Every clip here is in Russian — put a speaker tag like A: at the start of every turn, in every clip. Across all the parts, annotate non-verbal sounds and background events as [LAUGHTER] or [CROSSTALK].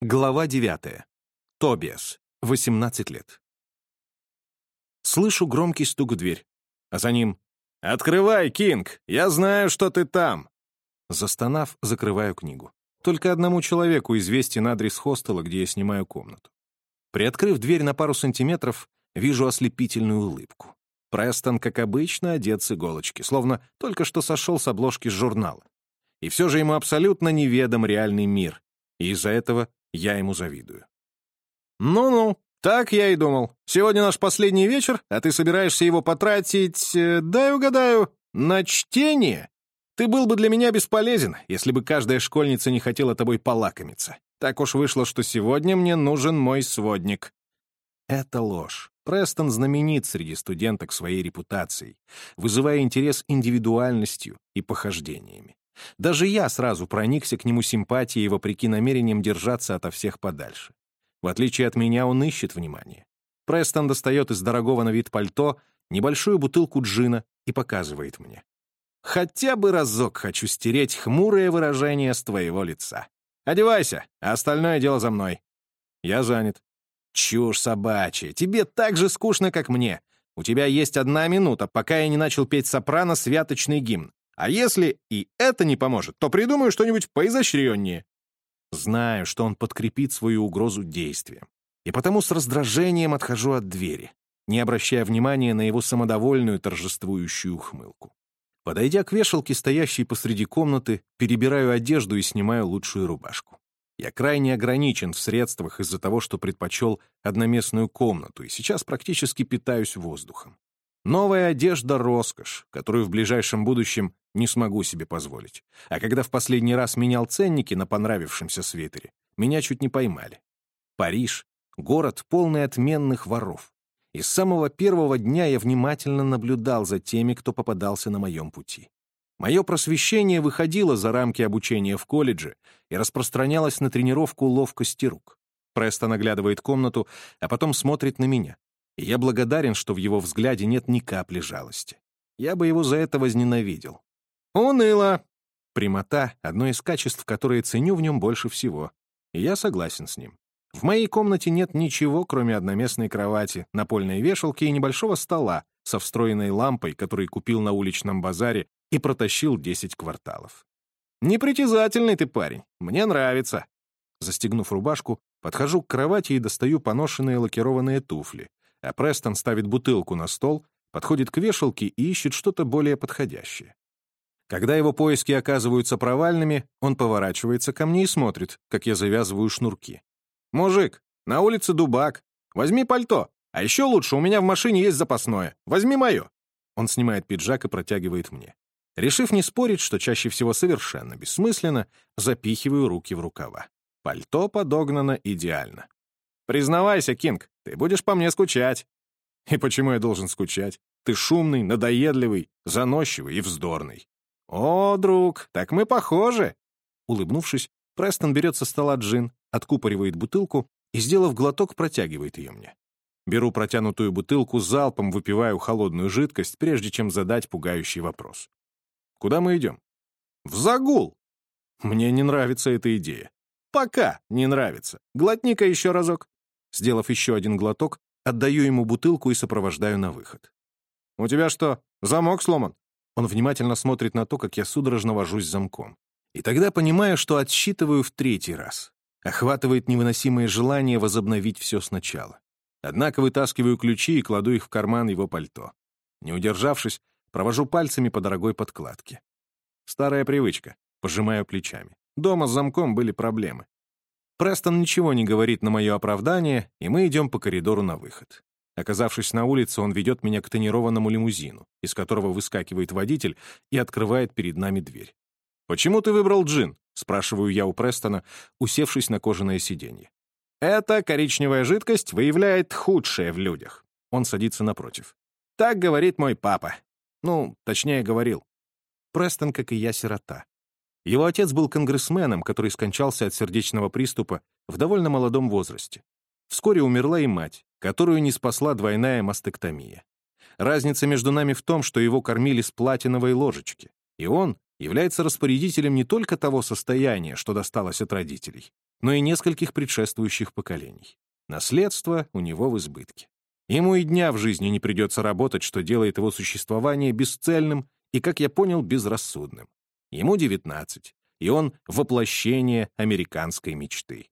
A: Глава 9. Тобиас. 18 лет. Слышу громкий стук в дверь, а за ним «Открывай, Кинг! Я знаю, что ты там!» Застонав, закрываю книгу. Только одному человеку известен адрес хостела, где я снимаю комнату. Приоткрыв дверь на пару сантиметров, вижу ослепительную улыбку. Престон, как обычно, одет с иголочки, словно только что сошел с обложки журнала. И все же ему абсолютно неведом реальный мир, и из-за этого я ему завидую. «Ну-ну, так я и думал. Сегодня наш последний вечер, а ты собираешься его потратить, э, дай угадаю, на чтение? Ты был бы для меня бесполезен, если бы каждая школьница не хотела тобой полакомиться. Так уж вышло, что сегодня мне нужен мой сводник». Это ложь. Престон знаменит среди студенток своей репутацией, вызывая интерес индивидуальностью и похождениями. Даже я сразу проникся к нему симпатией вопреки намерениям держаться ото всех подальше. В отличие от меня, он ищет внимание. Престон достает из дорогого на вид пальто небольшую бутылку джина и показывает мне. «Хотя бы разок хочу стереть хмурое выражение с твоего лица. Одевайся, а остальное дело за мной». «Я занят». «Чушь собачья. Тебе так же скучно, как мне. У тебя есть одна минута, пока я не начал петь сопрано святочный гимн. А если и это не поможет, то придумаю что-нибудь поизощреннее. Знаю, что он подкрепит свою угрозу действием. И потому с раздражением отхожу от двери, не обращая внимания на его самодовольную торжествующую ухмылку. Подойдя к вешалке, стоящей посреди комнаты, перебираю одежду и снимаю лучшую рубашку. Я крайне ограничен в средствах из-за того, что предпочел одноместную комнату, и сейчас практически питаюсь воздухом. Новая одежда — роскошь, которую в ближайшем будущем не смогу себе позволить. А когда в последний раз менял ценники на понравившемся свитере, меня чуть не поймали. Париж — город, полный отменных воров. И с самого первого дня я внимательно наблюдал за теми, кто попадался на моем пути. Мое просвещение выходило за рамки обучения в колледже и распространялось на тренировку ловкости рук. Престо наглядывает комнату, а потом смотрит на меня. И я благодарен, что в его взгляде нет ни капли жалости. Я бы его за это возненавидел. Уныло. Прямота — одно из качеств, которые ценю в нем больше всего. И я согласен с ним. В моей комнате нет ничего, кроме одноместной кровати, напольной вешалки и небольшого стола со встроенной лампой, который купил на уличном базаре и протащил 10 кварталов. «Непритязательный ты парень. Мне нравится». Застегнув рубашку, подхожу к кровати и достаю поношенные лакированные туфли, а Престон ставит бутылку на стол, подходит к вешалке и ищет что-то более подходящее. Когда его поиски оказываются провальными, он поворачивается ко мне и смотрит, как я завязываю шнурки. «Мужик, на улице дубак. Возьми пальто. А еще лучше, у меня в машине есть запасное. Возьми мое». Он снимает пиджак и протягивает мне. Решив не спорить, что чаще всего совершенно бессмысленно, запихиваю руки в рукава. Пальто подогнано идеально. «Признавайся, Кинг, ты будешь по мне скучать». «И почему я должен скучать? Ты шумный, надоедливый, заносчивый и вздорный. «О, друг, так мы похожи!» Улыбнувшись, Престон берет со стола джин, откупоривает бутылку и, сделав глоток, протягивает ее мне. Беру протянутую бутылку, залпом выпиваю холодную жидкость, прежде чем задать пугающий вопрос. «Куда мы идем?» «В загул!» «Мне не нравится эта идея». «Пока не нравится. Глотни-ка еще разок». Сделав еще один глоток, отдаю ему бутылку и сопровождаю на выход. «У тебя что, замок сломан?» Он внимательно смотрит на то, как я судорожно вожусь замком. И тогда понимаю, что отсчитываю в третий раз. Охватывает невыносимое желание возобновить все сначала. Однако вытаскиваю ключи и кладу их в карман его пальто. Не удержавшись, провожу пальцами по дорогой подкладке. Старая привычка. Пожимаю плечами. Дома с замком были проблемы. Престон ничего не говорит на мое оправдание, и мы идем по коридору на выход. Оказавшись на улице, он ведет меня к тонированному лимузину, из которого выскакивает водитель и открывает перед нами дверь. «Почему ты выбрал джин?» — спрашиваю я у Престона, усевшись на кожаное сиденье. «Эта коричневая жидкость выявляет худшее в людях». Он садится напротив. «Так говорит мой папа. Ну, точнее, говорил. Престон, как и я, сирота. Его отец был конгрессменом, который скончался от сердечного приступа в довольно молодом возрасте. Вскоре умерла и мать, которую не спасла двойная мастектомия. Разница между нами в том, что его кормили с платиновой ложечки, и он, является распорядителем не только того состояния, что досталось от родителей, но и нескольких предшествующих поколений. Наследство у него в избытке. Ему и дня в жизни не придется работать, что делает его существование бесцельным и, как я понял, безрассудным. Ему 19, и он — воплощение американской мечты.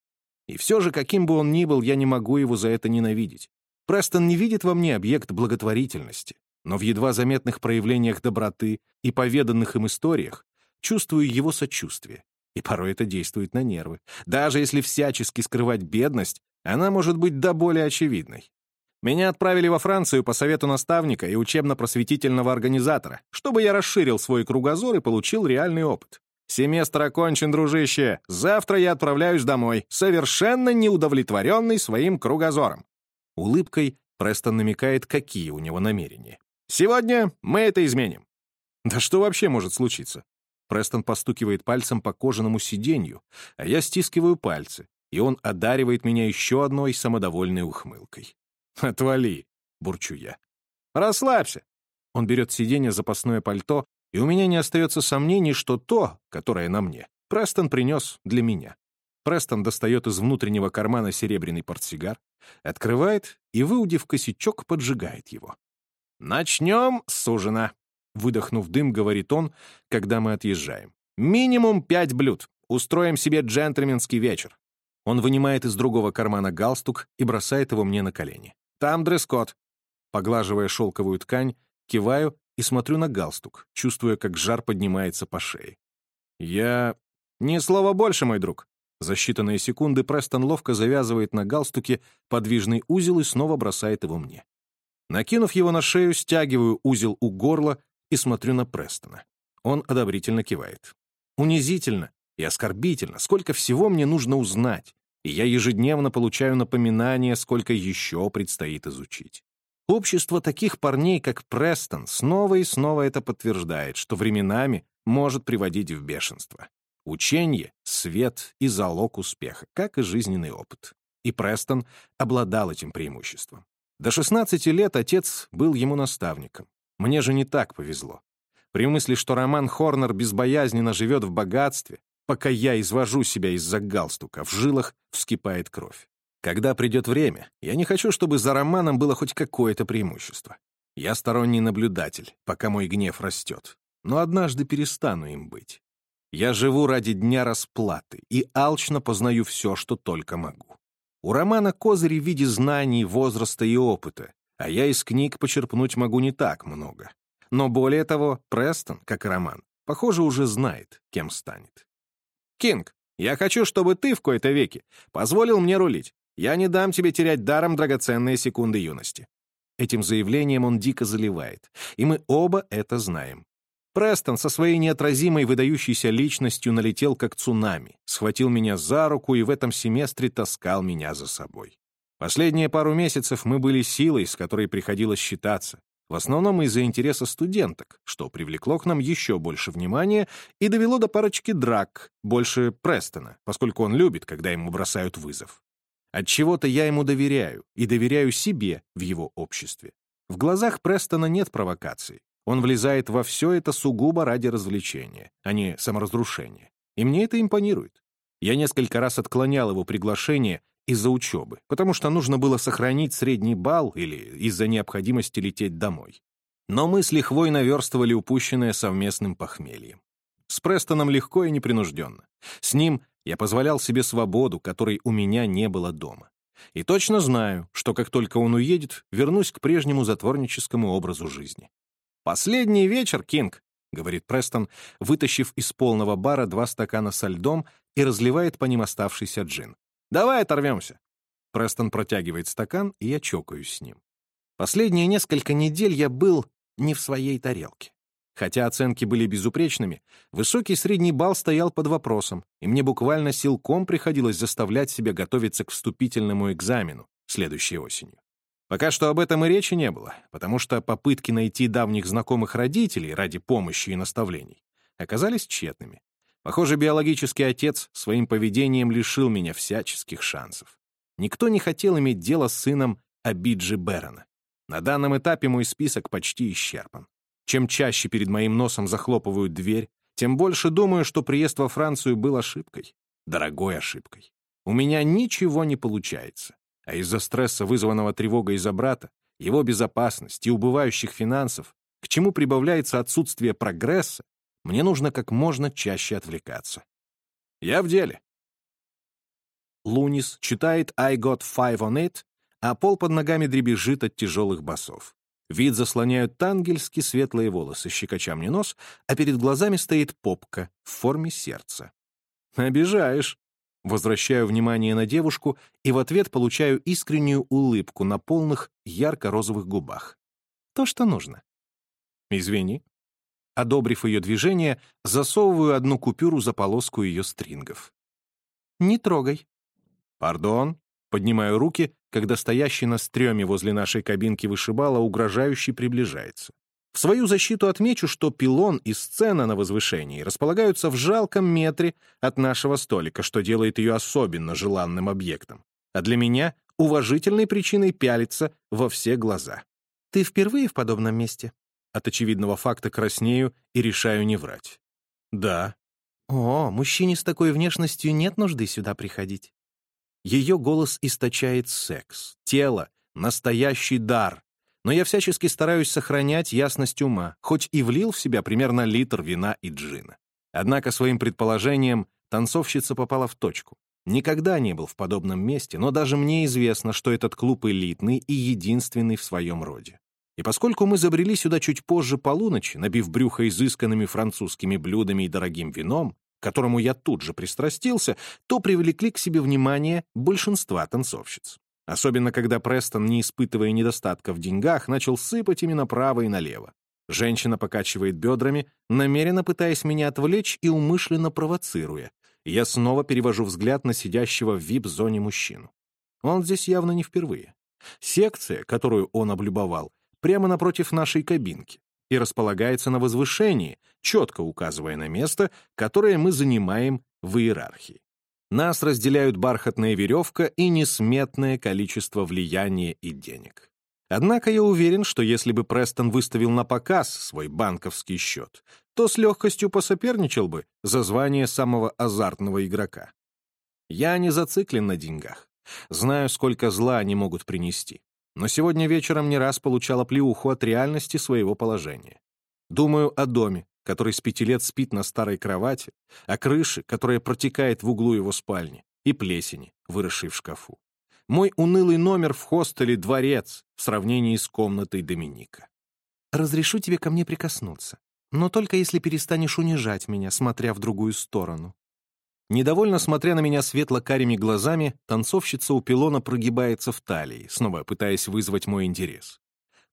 A: И все же, каким бы он ни был, я не могу его за это ненавидеть. Престон не видит во мне объект благотворительности, но в едва заметных проявлениях доброты и поведанных им историях чувствую его сочувствие. И порой это действует на нервы. Даже если всячески скрывать бедность, она может быть до более очевидной. Меня отправили во Францию по совету наставника и учебно-просветительного организатора, чтобы я расширил свой кругозор и получил реальный опыт. Семестр окончен, дружище. Завтра я отправляюсь домой, совершенно неудовлетворенный своим кругозором. Улыбкой Престон намекает, какие у него намерения. Сегодня мы это изменим. Да что вообще может случиться? Престон постукивает пальцем по кожаному сиденью, а я стискиваю пальцы, и он одаривает меня еще одной самодовольной ухмылкой. [LAUGHS] «Отвали!» — бурчу я. «Расслабься!» Он берет сиденье запасное пальто и у меня не остается сомнений, что то, которое на мне, Престон принес для меня. Престон достает из внутреннего кармана серебряный портсигар, открывает и, выудив косячок, поджигает его. «Начнем с ужина», — выдохнув дым, говорит он, когда мы отъезжаем. «Минимум пять блюд. Устроим себе джентльменский вечер». Он вынимает из другого кармана галстук и бросает его мне на колени. «Там дресс-код». Поглаживая шелковую ткань, киваю и смотрю на галстук, чувствуя, как жар поднимается по шее. Я... Ни слова больше, мой друг. За считанные секунды Престон ловко завязывает на галстуке подвижный узел и снова бросает его мне. Накинув его на шею, стягиваю узел у горла и смотрю на Престона. Он одобрительно кивает. Унизительно и оскорбительно, сколько всего мне нужно узнать, и я ежедневно получаю напоминание, сколько еще предстоит изучить. Общество таких парней, как Престон, снова и снова это подтверждает, что временами может приводить в бешенство. Учение, свет и залог успеха, как и жизненный опыт. И Престон обладал этим преимуществом. До 16 лет отец был ему наставником. Мне же не так повезло. При мысли, что Роман Хорнер безбоязненно живет в богатстве, пока я извожу себя из-за галстука, в жилах вскипает кровь. Когда придет время, я не хочу, чтобы за романом было хоть какое-то преимущество. Я сторонний наблюдатель, пока мой гнев растет. Но однажды перестану им быть. Я живу ради дня расплаты и алчно познаю все, что только могу. У романа козыри в виде знаний, возраста и опыта, а я из книг почерпнуть могу не так много. Но более того, Престон, как и роман, похоже, уже знает, кем станет. «Кинг, я хочу, чтобы ты в кои-то веки позволил мне рулить. Я не дам тебе терять даром драгоценные секунды юности». Этим заявлением он дико заливает, и мы оба это знаем. Престон со своей неотразимой выдающейся личностью налетел как цунами, схватил меня за руку и в этом семестре таскал меня за собой. Последние пару месяцев мы были силой, с которой приходилось считаться, в основном из-за интереса студенток, что привлекло к нам еще больше внимания и довело до парочки драк, больше Престона, поскольку он любит, когда ему бросают вызов. От чего то я ему доверяю и доверяю себе в его обществе. В глазах Престона нет провокаций. Он влезает во все это сугубо ради развлечения, а не саморазрушения. И мне это импонирует. Я несколько раз отклонял его приглашение из-за учебы, потому что нужно было сохранить средний балл или из-за необходимости лететь домой. Но мы с лихвой наверстывали упущенное совместным похмельем. С Престоном легко и непринужденно. С ним я позволял себе свободу, которой у меня не было дома. И точно знаю, что как только он уедет, вернусь к прежнему затворническому образу жизни. «Последний вечер, Кинг», — говорит Престон, вытащив из полного бара два стакана со льдом и разливает по ним оставшийся джин. «Давай оторвемся». Престон протягивает стакан, и я чокаюсь с ним. Последние несколько недель я был не в своей тарелке. Хотя оценки были безупречными, высокий средний балл стоял под вопросом, и мне буквально силком приходилось заставлять себя готовиться к вступительному экзамену следующей осенью. Пока что об этом и речи не было, потому что попытки найти давних знакомых родителей ради помощи и наставлений оказались тщетными. Похоже, биологический отец своим поведением лишил меня всяческих шансов. Никто не хотел иметь дело с сыном Абиджи Берона. На данном этапе мой список почти исчерпан. Чем чаще перед моим носом захлопывают дверь, тем больше думаю, что приезд во Францию был ошибкой. Дорогой ошибкой. У меня ничего не получается. А из-за стресса, вызванного тревогой из-за брата, его безопасности и убывающих финансов, к чему прибавляется отсутствие прогресса, мне нужно как можно чаще отвлекаться. Я в деле. Лунис читает «I got five on it», а пол под ногами дребезжит от тяжелых басов. Вид заслоняют тангельски светлые волосы, щекоча мне нос, а перед глазами стоит попка в форме сердца. «Обижаешь». Возвращаю внимание на девушку и в ответ получаю искреннюю улыбку на полных ярко-розовых губах. То, что нужно. «Извини». Одобрив ее движение, засовываю одну купюру за полоску ее стрингов. «Не трогай». «Пардон». Поднимаю руки, когда стоящий на стреме возле нашей кабинки вышибала угрожающе приближается. В свою защиту отмечу, что пилон и сцена на возвышении располагаются в жалком метре от нашего столика, что делает ее особенно желанным объектом. А для меня — уважительной причиной пялиться во все глаза. «Ты впервые в подобном месте?» От очевидного факта краснею и решаю не врать. «Да». «О, мужчине с такой внешностью нет нужды сюда приходить». Ее голос источает секс, тело, настоящий дар. Но я всячески стараюсь сохранять ясность ума, хоть и влил в себя примерно литр вина и джина. Однако своим предположением танцовщица попала в точку. Никогда не был в подобном месте, но даже мне известно, что этот клуб элитный и единственный в своем роде. И поскольку мы забрели сюда чуть позже полуночи, набив брюхо изысканными французскими блюдами и дорогим вином, к которому я тут же пристрастился, то привлекли к себе внимание большинства танцовщиц. Особенно, когда Престон, не испытывая недостатка в деньгах, начал сыпать ими направо и налево. Женщина покачивает бедрами, намеренно пытаясь меня отвлечь и умышленно провоцируя. Я снова перевожу взгляд на сидящего в вип-зоне мужчину. Он здесь явно не впервые. Секция, которую он облюбовал, прямо напротив нашей кабинки и располагается на возвышении, четко указывая на место, которое мы занимаем в иерархии. Нас разделяют бархатная веревка и несметное количество влияния и денег. Однако я уверен, что если бы Престон выставил на показ свой банковский счет, то с легкостью посоперничал бы за звание самого азартного игрока. Я не зациклен на деньгах. Знаю, сколько зла они могут принести но сегодня вечером не раз получала плеуху от реальности своего положения. Думаю о доме, который с пяти лет спит на старой кровати, о крыше, которая протекает в углу его спальни, и плесени, выросшей в шкафу. Мой унылый номер в хостеле «Дворец» в сравнении с комнатой Доминика. «Разрешу тебе ко мне прикоснуться, но только если перестанешь унижать меня, смотря в другую сторону», Недовольно смотря на меня светло-карими глазами, танцовщица у пилона прогибается в талии, снова пытаясь вызвать мой интерес.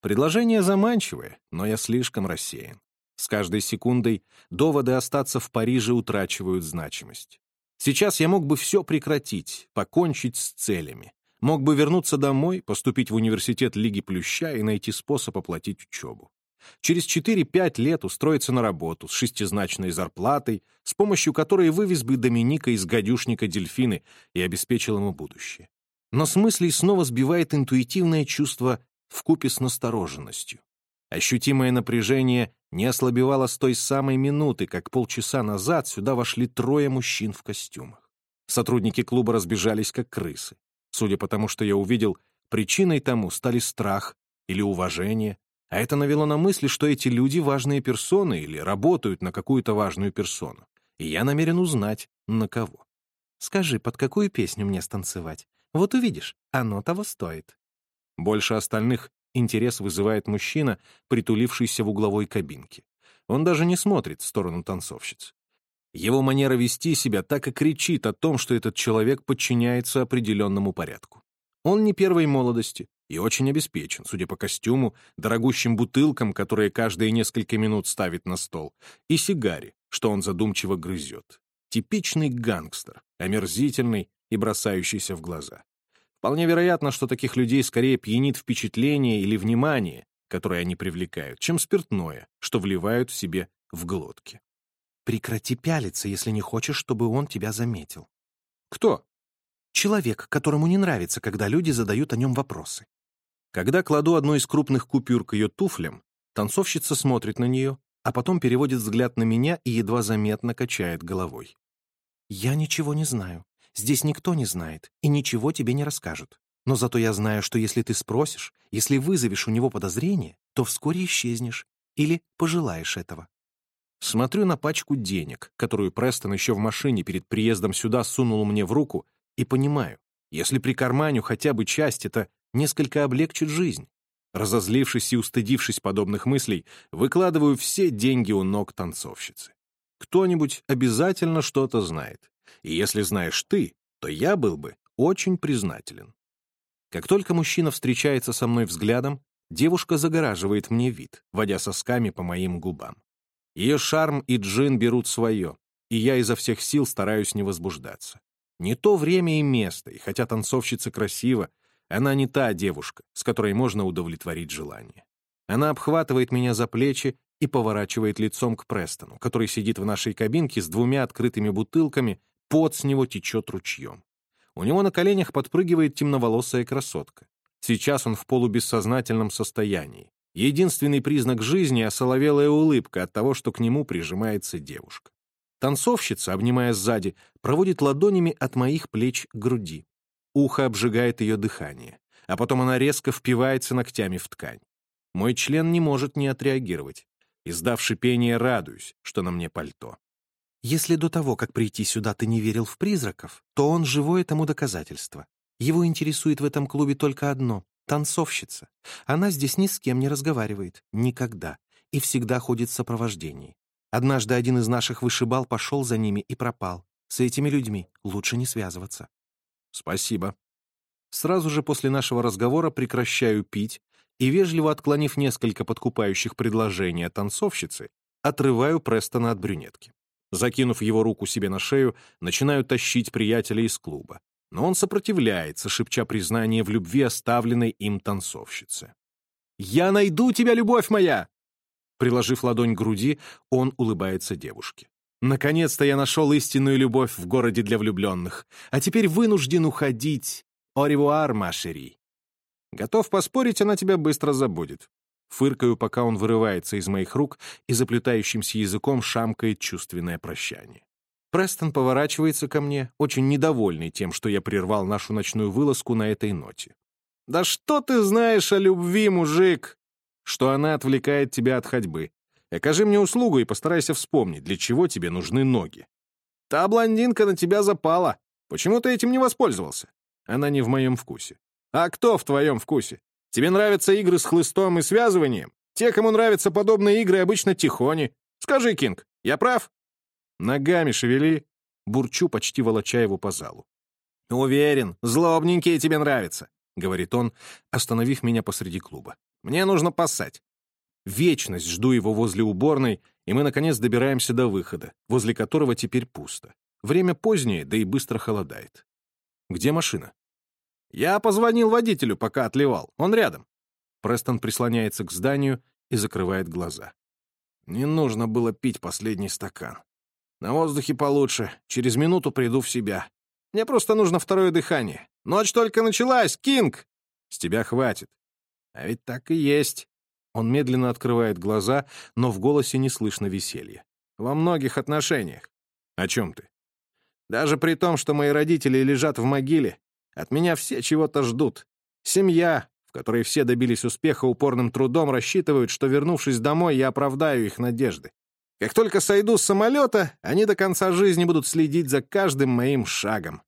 A: Предложение заманчивое, но я слишком рассеян. С каждой секундой доводы остаться в Париже утрачивают значимость. Сейчас я мог бы все прекратить, покончить с целями. Мог бы вернуться домой, поступить в университет Лиги Плюща и найти способ оплатить учебу. Через 4-5 лет устроиться на работу с шестизначной зарплатой, с помощью которой вывез бы Доминика из гадюшника дельфины и обеспечил ему будущее. Но с мыслей снова сбивает интуитивное чувство вкупе с настороженностью. Ощутимое напряжение не ослабевало с той самой минуты, как полчаса назад сюда вошли трое мужчин в костюмах. Сотрудники клуба разбежались, как крысы. Судя по тому, что я увидел, причиной тому стали страх или уважение, а это навело на мысли, что эти люди — важные персоны или работают на какую-то важную персону. И я намерен узнать, на кого. Скажи, под какую песню мне станцевать? Вот увидишь, оно того стоит. Больше остальных интерес вызывает мужчина, притулившийся в угловой кабинке. Он даже не смотрит в сторону танцовщиц. Его манера вести себя так и кричит о том, что этот человек подчиняется определенному порядку. Он не первой молодости, и очень обеспечен, судя по костюму, дорогущим бутылкам, которые каждые несколько минут ставит на стол, и сигаре, что он задумчиво грызет. Типичный гангстер, омерзительный и бросающийся в глаза. Вполне вероятно, что таких людей скорее пьянит впечатление или внимание, которое они привлекают, чем спиртное, что вливают в себе в глотки. Прекрати пялиться, если не хочешь, чтобы он тебя заметил. Кто? Человек, которому не нравится, когда люди задают о нем вопросы. Когда кладу одну из крупных купюр к ее туфлям, танцовщица смотрит на нее, а потом переводит взгляд на меня и едва заметно качает головой. «Я ничего не знаю. Здесь никто не знает и ничего тебе не расскажут. Но зато я знаю, что если ты спросишь, если вызовешь у него подозрение, то вскоре исчезнешь или пожелаешь этого». Смотрю на пачку денег, которую Престон еще в машине перед приездом сюда сунул мне в руку, и понимаю, если прикарманю хотя бы часть, это несколько облегчит жизнь. Разозлившись и устыдившись подобных мыслей, выкладываю все деньги у ног танцовщицы. Кто-нибудь обязательно что-то знает. И если знаешь ты, то я был бы очень признателен. Как только мужчина встречается со мной взглядом, девушка загораживает мне вид, водя сосками по моим губам. Ее шарм и джин берут свое, и я изо всех сил стараюсь не возбуждаться. Не то время и место, и хотя танцовщица красива, она не та девушка, с которой можно удовлетворить желание. Она обхватывает меня за плечи и поворачивает лицом к Престону, который сидит в нашей кабинке с двумя открытыми бутылками, пот с него течет ручьем. У него на коленях подпрыгивает темноволосая красотка. Сейчас он в полубессознательном состоянии. Единственный признак жизни — осоловелая улыбка от того, что к нему прижимается девушка. Танцовщица, обнимая сзади, проводит ладонями от моих плеч к груди. Ухо обжигает ее дыхание, а потом она резко впивается ногтями в ткань. Мой член не может не отреагировать. Издав шипение, радуюсь, что на мне пальто. Если до того, как прийти сюда, ты не верил в призраков, то он живое тому доказательство. Его интересует в этом клубе только одно — танцовщица. Она здесь ни с кем не разговаривает, никогда, и всегда ходит в сопровождении. Однажды один из наших вышибал пошел за ними и пропал. С этими людьми лучше не связываться. «Спасибо». Сразу же после нашего разговора прекращаю пить и, вежливо отклонив несколько подкупающих предложений от танцовщицы, отрываю Престона от брюнетки. Закинув его руку себе на шею, начинаю тащить приятеля из клуба. Но он сопротивляется, шепча признание в любви оставленной им танцовщице. «Я найду тебя, любовь моя!» Приложив ладонь к груди, он улыбается девушке. Наконец-то я нашел истинную любовь в городе для влюбленных, а теперь вынужден уходить. Оревуар, Машери. Готов поспорить, она тебя быстро забудет. Фыркаю, пока он вырывается из моих рук и заплетающимся языком шамкает чувственное прощание. Престон поворачивается ко мне, очень недовольный тем, что я прервал нашу ночную вылазку на этой ноте. «Да что ты знаешь о любви, мужик?» «Что она отвлекает тебя от ходьбы. Окажи мне услугу и постарайся вспомнить, для чего тебе нужны ноги. Та блондинка на тебя запала. Почему ты этим не воспользовался? Она не в моем вкусе. А кто в твоем вкусе? Тебе нравятся игры с хлыстом и связыванием? Те, кому нравятся подобные игры, обычно тихони. Скажи, Кинг, я прав? Ногами шевели. Бурчу, почти волоча его по залу. «Уверен, злобненькие тебе нравятся», — говорит он, остановив меня посреди клуба. «Мне нужно поссать. Вечность жду его возле уборной, и мы, наконец, добираемся до выхода, возле которого теперь пусто. Время позднее, да и быстро холодает. Где машина? Я позвонил водителю, пока отливал. Он рядом. Престон прислоняется к зданию и закрывает глаза. Не нужно было пить последний стакан. На воздухе получше. Через минуту приду в себя. Мне просто нужно второе дыхание. Ночь только началась, Кинг! С тебя хватит. А ведь так и есть. Он медленно открывает глаза, но в голосе не слышно веселья. «Во многих отношениях». «О чем ты?» «Даже при том, что мои родители лежат в могиле, от меня все чего-то ждут. Семья, в которой все добились успеха упорным трудом, рассчитывают, что, вернувшись домой, я оправдаю их надежды. Как только сойду с самолета, они до конца жизни будут следить за каждым моим шагом».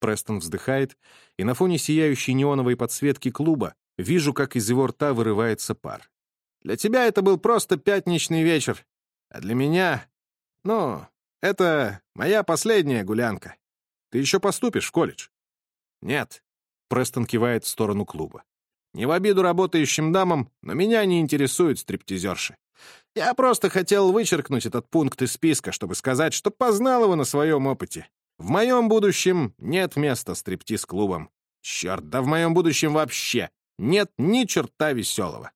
A: Престон вздыхает, и на фоне сияющей неоновой подсветки клуба вижу, как из его рта вырывается пар. Для тебя это был просто пятничный вечер, а для меня... Ну, это моя последняя гулянка. Ты еще поступишь в колледж?» «Нет», — Престон кивает в сторону клуба. «Не в обиду работающим дамам, но меня не интересуют стриптизерши. Я просто хотел вычеркнуть этот пункт из списка, чтобы сказать, что познал его на своем опыте. В моем будущем нет места стриптиз-клубам. Черт, да в моем будущем вообще нет ни черта веселого.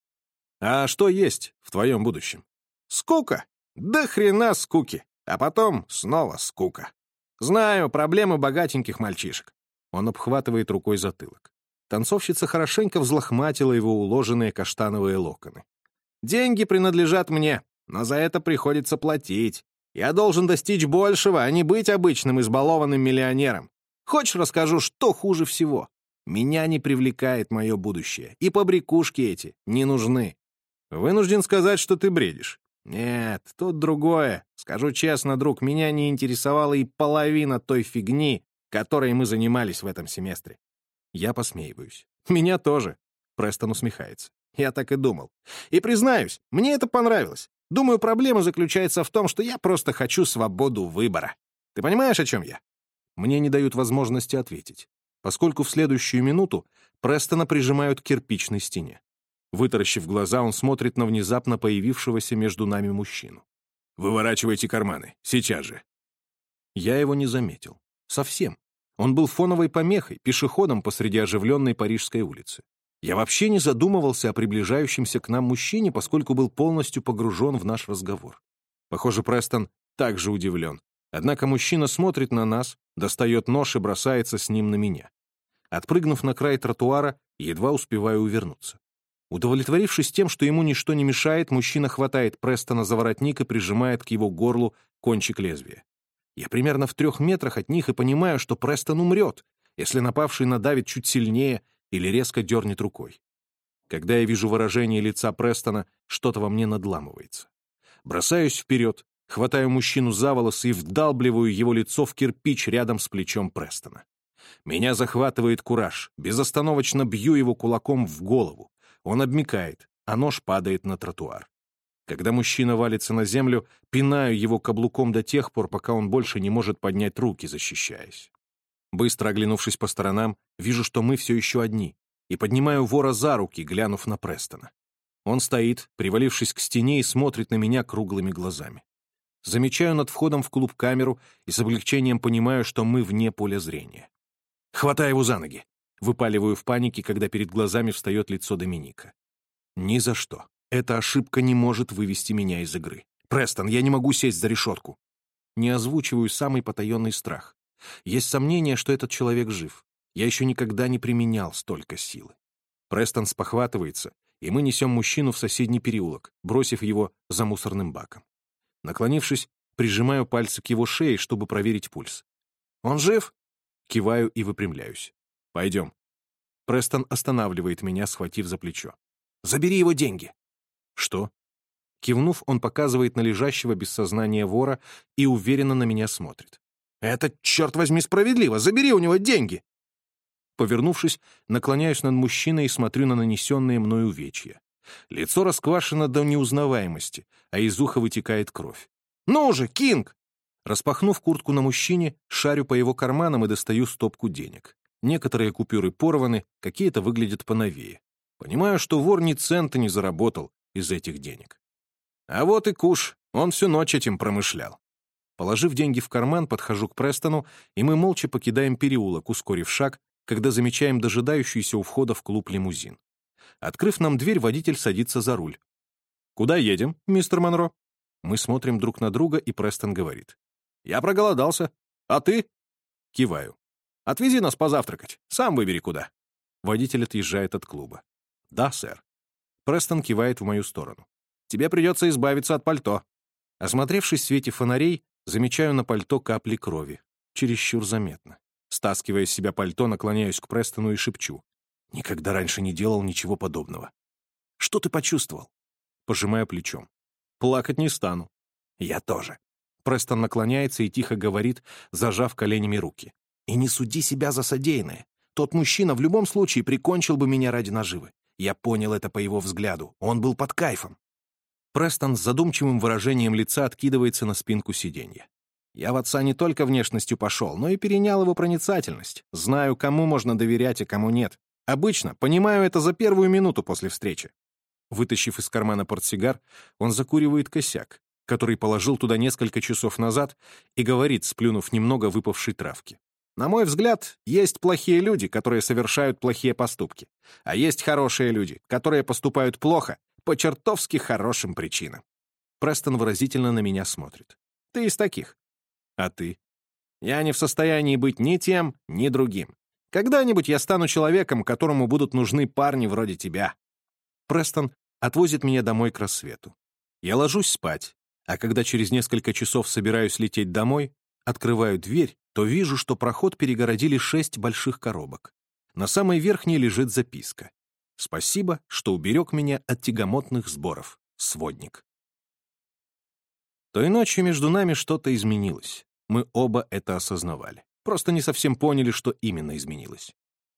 A: А что есть в твоем будущем? Скука. Да хрена скуки. А потом снова скука. Знаю проблемы богатеньких мальчишек. Он обхватывает рукой затылок. Танцовщица хорошенько взлохматила его уложенные каштановые локоны. «Деньги принадлежат мне. Но за это приходится платить. Я должен достичь большего, а не быть обычным избалованным миллионером. Хочешь, расскажу, что хуже всего? Меня не привлекает мое будущее, и побрякушки эти не нужны. Вынужден сказать, что ты бредишь. Нет, тут другое. Скажу честно, друг, меня не интересовала и половина той фигни, которой мы занимались в этом семестре. Я посмеиваюсь. Меня тоже. Престон усмехается. Я так и думал. И признаюсь, мне это понравилось. Думаю, проблема заключается в том, что я просто хочу свободу выбора. Ты понимаешь, о чем я? Мне не дают возможности ответить, поскольку в следующую минуту Престона прижимают к кирпичной стене. Вытаращив глаза, он смотрит на внезапно появившегося между нами мужчину. «Выворачивайте карманы. Сейчас же». Я его не заметил. Совсем. Он был фоновой помехой, пешеходом посреди оживленной Парижской улицы. Я вообще не задумывался о приближающемся к нам мужчине, поскольку был полностью погружен в наш разговор. Похоже, Престон также удивлен. Однако мужчина смотрит на нас, достает нож и бросается с ним на меня. Отпрыгнув на край тротуара, едва успеваю увернуться. Удовлетворившись тем, что ему ничто не мешает, мужчина хватает Престона за воротник и прижимает к его горлу кончик лезвия. Я примерно в трех метрах от них и понимаю, что Престон умрет, если напавший надавит чуть сильнее или резко дернет рукой. Когда я вижу выражение лица Престона, что-то во мне надламывается. Бросаюсь вперед, хватаю мужчину за волосы и вдалбливаю его лицо в кирпич рядом с плечом Престона. Меня захватывает кураж, безостановочно бью его кулаком в голову. Он обмикает, а нож падает на тротуар. Когда мужчина валится на землю, пинаю его каблуком до тех пор, пока он больше не может поднять руки, защищаясь. Быстро оглянувшись по сторонам, вижу, что мы все еще одни, и поднимаю вора за руки, глянув на Престона. Он стоит, привалившись к стене, и смотрит на меня круглыми глазами. Замечаю над входом в клуб камеру и с облегчением понимаю, что мы вне поля зрения. «Хватай его за ноги!» Выпаливаю в панике, когда перед глазами встает лицо Доминика. Ни за что. Эта ошибка не может вывести меня из игры. Престон, я не могу сесть за решетку. Не озвучиваю самый потаенный страх. Есть сомнение, что этот человек жив. Я еще никогда не применял столько силы. Престон спохватывается, и мы несем мужчину в соседний переулок, бросив его за мусорным баком. Наклонившись, прижимаю пальцы к его шее, чтобы проверить пульс. «Он жив?» Киваю и выпрямляюсь. «Пойдем». Престон останавливает меня, схватив за плечо. «Забери его деньги». «Что?» Кивнув, он показывает на лежащего без сознания вора и уверенно на меня смотрит. «Это, черт возьми, справедливо! Забери у него деньги!» Повернувшись, наклоняюсь над мужчиной и смотрю на нанесенные мною увечья. Лицо расквашено до неузнаваемости, а из уха вытекает кровь. «Ну же, Кинг!» Распахнув куртку на мужчине, шарю по его карманам и достаю стопку денег. Некоторые купюры порваны, какие-то выглядят поновее. Понимаю, что вор ни цента не заработал из этих денег. А вот и куш, он всю ночь этим промышлял. Положив деньги в карман, подхожу к Престону, и мы молча покидаем переулок, ускорив шаг, когда замечаем дожидающийся у входа в клуб лимузин. Открыв нам дверь, водитель садится за руль. «Куда едем, мистер Монро?» Мы смотрим друг на друга, и Престон говорит. «Я проголодался. А ты?» Киваю. Отвези нас позавтракать. Сам выбери куда». Водитель отъезжает от клуба. «Да, сэр». Престон кивает в мою сторону. «Тебе придется избавиться от пальто». Осмотревшись в свете фонарей, замечаю на пальто капли крови. Чересчур заметно. Стаскивая с себя пальто, наклоняюсь к Престону и шепчу. Никогда раньше не делал ничего подобного. «Что ты почувствовал?» Пожимаю плечом. «Плакать не стану». «Я тоже». Престон наклоняется и тихо говорит, зажав коленями руки. И не суди себя за содеянное. Тот мужчина в любом случае прикончил бы меня ради наживы. Я понял это по его взгляду. Он был под кайфом. Престон с задумчивым выражением лица откидывается на спинку сиденья. Я в отца не только внешностью пошел, но и перенял его проницательность. Знаю, кому можно доверять, а кому нет. Обычно понимаю это за первую минуту после встречи. Вытащив из кармана портсигар, он закуривает косяк, который положил туда несколько часов назад, и говорит, сплюнув немного выпавшей травки. На мой взгляд, есть плохие люди, которые совершают плохие поступки. А есть хорошие люди, которые поступают плохо по чертовски хорошим причинам. Престон выразительно на меня смотрит. Ты из таких. А ты? Я не в состоянии быть ни тем, ни другим. Когда-нибудь я стану человеком, которому будут нужны парни вроде тебя. Престон отвозит меня домой к рассвету. Я ложусь спать, а когда через несколько часов собираюсь лететь домой, открываю дверь, то вижу, что проход перегородили шесть больших коробок. На самой верхней лежит записка. «Спасибо, что уберег меня от тягомотных сборов. Сводник». Той ночью между нами что-то изменилось. Мы оба это осознавали. Просто не совсем поняли, что именно изменилось.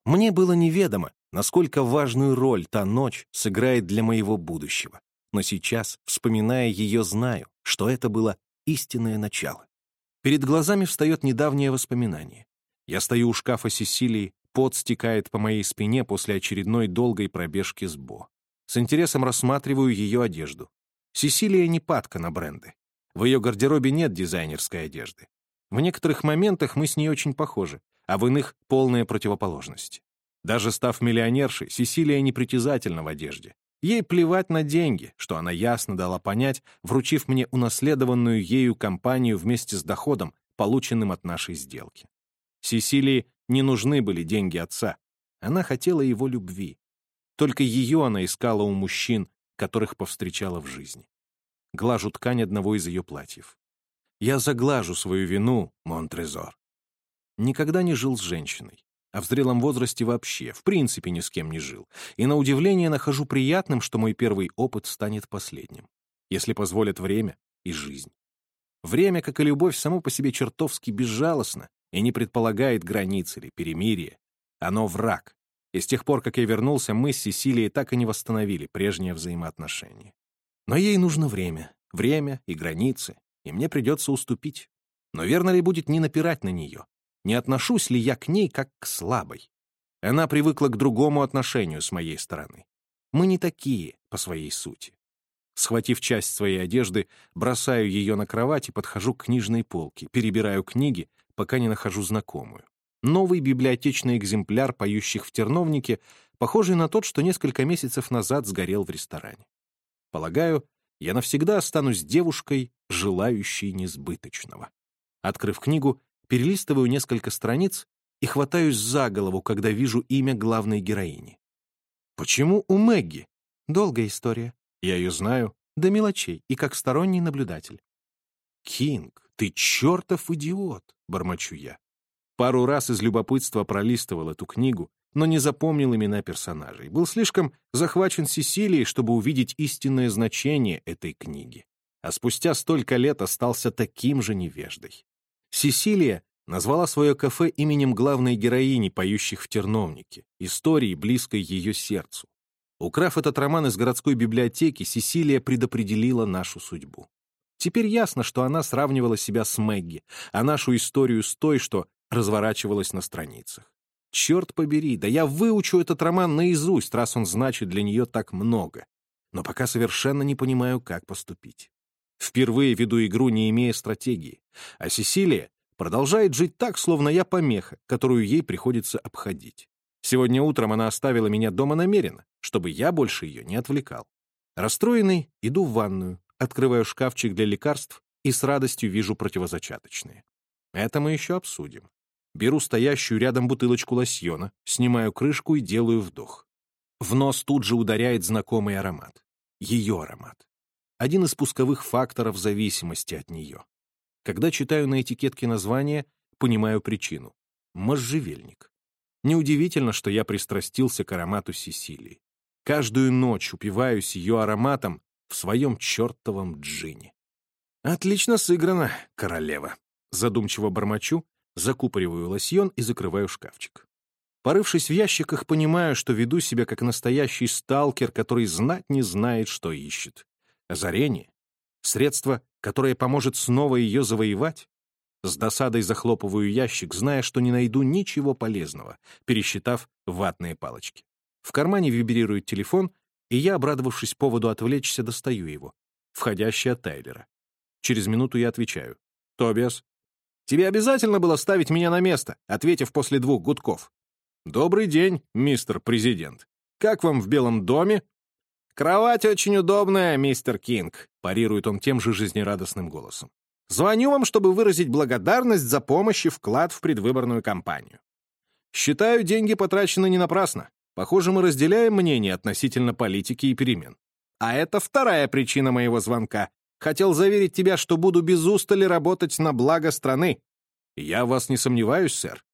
A: Мне было неведомо, насколько важную роль та ночь сыграет для моего будущего. Но сейчас, вспоминая ее, знаю, что это было истинное начало. Перед глазами встает недавнее воспоминание. Я стою у шкафа Сесилии, пот стекает по моей спине после очередной долгой пробежки с Бо. С интересом рассматриваю ее одежду. Сесилия не падка на бренды. В ее гардеробе нет дизайнерской одежды. В некоторых моментах мы с ней очень похожи, а в иных — полная противоположность. Даже став миллионершей, Сесилия непритязательна в одежде. Ей плевать на деньги, что она ясно дала понять, вручив мне унаследованную ею компанию вместе с доходом, полученным от нашей сделки. Сесилии не нужны были деньги отца. Она хотела его любви. Только ее она искала у мужчин, которых повстречала в жизни. Глажу ткань одного из ее платьев. Я заглажу свою вину, Монтрезор. Никогда не жил с женщиной, а в зрелом возрасте вообще, в принципе, ни с кем не жил. И на удивление нахожу приятным, что мой первый опыт станет последним, если позволят время и жизнь. Время, как и любовь, само по себе чертовски безжалостно и не предполагает границ или перемирия. Оно враг. И с тех пор, как я вернулся, мы с Сесилией так и не восстановили прежние взаимоотношения. Но ей нужно время. Время и границы, и мне придется уступить. Но верно ли будет не напирать на нее? Не отношусь ли я к ней как к слабой? Она привыкла к другому отношению с моей стороны. Мы не такие по своей сути. Схватив часть своей одежды, бросаю ее на кровать и подхожу к книжной полке, перебираю книги, пока не нахожу знакомую. Новый библиотечный экземпляр поющих в терновнике, похожий на тот, что несколько месяцев назад сгорел в ресторане. Полагаю, я навсегда останусь девушкой, желающей несбыточного. Открыв книгу, перелистываю несколько страниц и хватаюсь за голову, когда вижу имя главной героини. Почему у Мэгги? Долгая история. Я ее знаю до мелочей и как сторонний наблюдатель. «Кинг, ты чертов идиот!» — бормочу я. Пару раз из любопытства пролистывал эту книгу, но не запомнил имена персонажей. Был слишком захвачен Сесилией, чтобы увидеть истинное значение этой книги. А спустя столько лет остался таким же невеждой. Сесилия назвала свое кафе именем главной героини, поющих в терновнике, истории, близкой ее сердцу. Украв этот роман из городской библиотеки, Сесилия предопределила нашу судьбу. Теперь ясно, что она сравнивала себя с Мэгги, а нашу историю с той, что разворачивалась на страницах. Черт побери, да я выучу этот роман наизусть, раз он значит для нее так много. Но пока совершенно не понимаю, как поступить. Впервые веду игру, не имея стратегии. А Сесилия продолжает жить так, словно я помеха, которую ей приходится обходить. Сегодня утром она оставила меня дома намеренно, чтобы я больше ее не отвлекал. Расстроенный, иду в ванную, открываю шкафчик для лекарств и с радостью вижу противозачаточные. Это мы еще обсудим. Беру стоящую рядом бутылочку лосьона, снимаю крышку и делаю вдох. В нос тут же ударяет знакомый аромат. Ее аромат. Один из пусковых факторов зависимости от нее. Когда читаю на этикетке название, понимаю причину. Можжевельник. Неудивительно, что я пристрастился к аромату Сесилии. Каждую ночь упиваюсь ее ароматом в своем чертовом джине. «Отлично сыграно, королева», — задумчиво бормочу, закупориваю лосьон и закрываю шкафчик. Порывшись в ящиках, понимаю, что веду себя как настоящий сталкер, который знать не знает, что ищет. Озарение? Средство, которое поможет снова ее завоевать? С досадой захлопываю ящик, зная, что не найду ничего полезного, пересчитав ватные палочки. В кармане вибрирует телефон, и я, обрадовавшись поводу отвлечься, достаю его. Входящий от Тайлера. Через минуту я отвечаю. «Тобиас, Тебе обязательно было ставить меня на место, ответив после двух гудков. «Добрый день, мистер президент. Как вам в Белом доме?» «Кровать очень удобная, мистер Кинг», — парирует он тем же жизнерадостным голосом. «Звоню вам, чтобы выразить благодарность за помощь и вклад в предвыборную кампанию. Считаю, деньги потрачены не напрасно. Похоже, мы разделяем мнение относительно политики и перемен. А это вторая причина моего звонка. Хотел заверить тебя, что буду без устали работать на благо страны. Я в вас не сомневаюсь, сэр.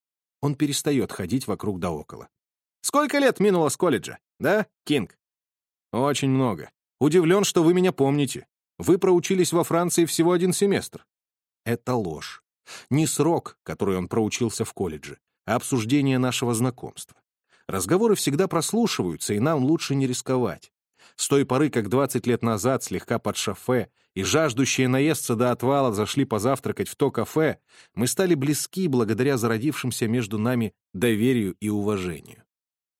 A: Он перестает ходить вокруг да около. Сколько лет минуло с колледжа, да, Кинг? Очень много. Удивлен, что вы меня помните. Вы проучились во Франции всего один семестр. Это ложь. Не срок, который он проучился в колледже, а обсуждение нашего знакомства. Разговоры всегда прослушиваются, и нам лучше не рисковать. С той поры, как 20 лет назад, слегка под шофе, и жаждущие наесться до отвала зашли позавтракать в то кафе, мы стали близки благодаря зародившимся между нами доверию и уважению.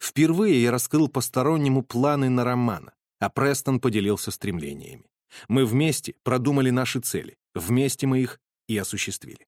A: Впервые я раскрыл постороннему планы на романа, а Престон поделился стремлениями. Мы вместе продумали наши цели, вместе мы их и осуществили.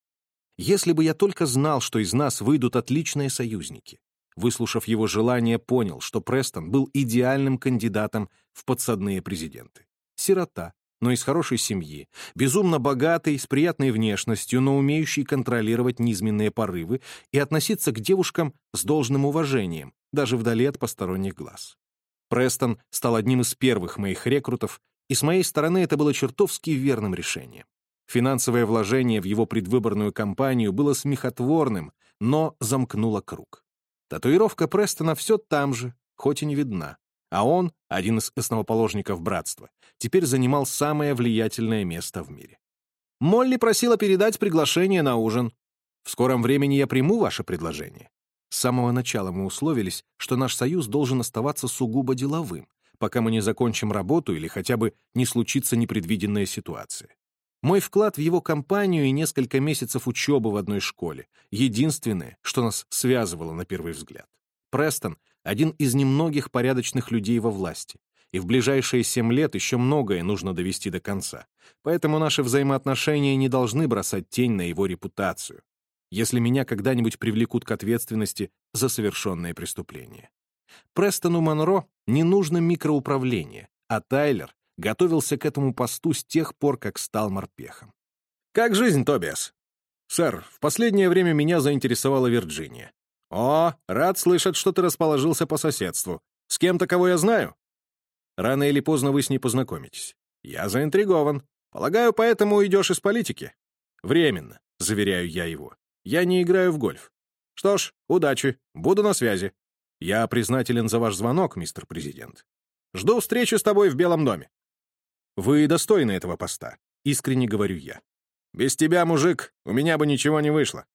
A: Если бы я только знал, что из нас выйдут отличные союзники. Выслушав его желание, понял, что Престон был идеальным кандидатом в подсадные президенты. Сирота, но из хорошей семьи, безумно богатый, с приятной внешностью, но умеющий контролировать низменные порывы и относиться к девушкам с должным уважением, даже вдали от посторонних глаз. Престон стал одним из первых моих рекрутов, и с моей стороны это было чертовски верным решением. Финансовое вложение в его предвыборную кампанию было смехотворным, но замкнуло круг. Татуировка Престона все там же, хоть и не видна. А он, один из основоположников братства, теперь занимал самое влиятельное место в мире. Молли просила передать приглашение на ужин. В скором времени я приму ваше предложение. С самого начала мы условились, что наш союз должен оставаться сугубо деловым, пока мы не закончим работу или хотя бы не случится непредвиденная ситуация. Мой вклад в его компанию и несколько месяцев учебы в одной школе — единственное, что нас связывало на первый взгляд. Престон — один из немногих порядочных людей во власти, и в ближайшие семь лет еще многое нужно довести до конца, поэтому наши взаимоотношения не должны бросать тень на его репутацию, если меня когда-нибудь привлекут к ответственности за совершенное преступление. Престону Монро не нужно микроуправление, а Тайлер готовился к этому посту с тех пор, как стал морпехом. «Как жизнь, Тобиас?» «Сэр, в последнее время меня заинтересовала Вирджиния». «О, рад слышать, что ты расположился по соседству. С кем-то, кого я знаю?» «Рано или поздно вы с ней познакомитесь. Я заинтригован. Полагаю, поэтому уйдешь из политики?» «Временно», — заверяю я его. «Я не играю в гольф». «Что ж, удачи. Буду на связи. Я признателен за ваш звонок, мистер президент. Жду встречи с тобой в Белом доме». Вы достойны этого поста, искренне говорю я. Без тебя, мужик, у меня бы ничего не вышло.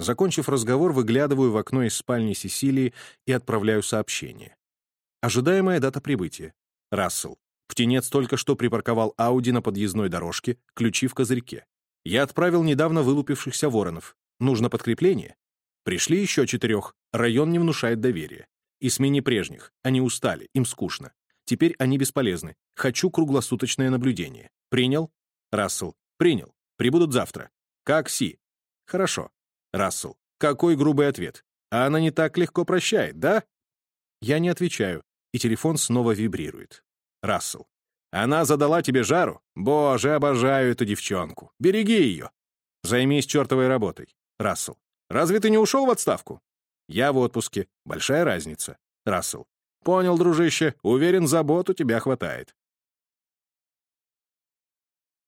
A: Закончив разговор, выглядываю в окно из спальни Сесилии и отправляю сообщение. Ожидаемая дата прибытия. Рассел. Птенец только что припарковал Ауди на подъездной дорожке, ключи в козырьке. Я отправил недавно вылупившихся воронов. Нужно подкрепление? Пришли еще четырех. Район не внушает доверия. И смени прежних. Они устали, им скучно. Теперь они бесполезны. Хочу круглосуточное наблюдение. Принял? Рассел. Принял. Прибудут завтра. Как Си? Хорошо. Рассел. Какой грубый ответ. А она не так легко прощает, да? Я не отвечаю, и телефон снова вибрирует. Рассел. Она задала тебе жару? Боже, обожаю эту девчонку. Береги ее. Займись чертовой работой. Рассел. Разве ты не ушел в отставку? Я в отпуске. Большая разница. Рассел. «Понял, дружище. Уверен, забот у тебя хватает».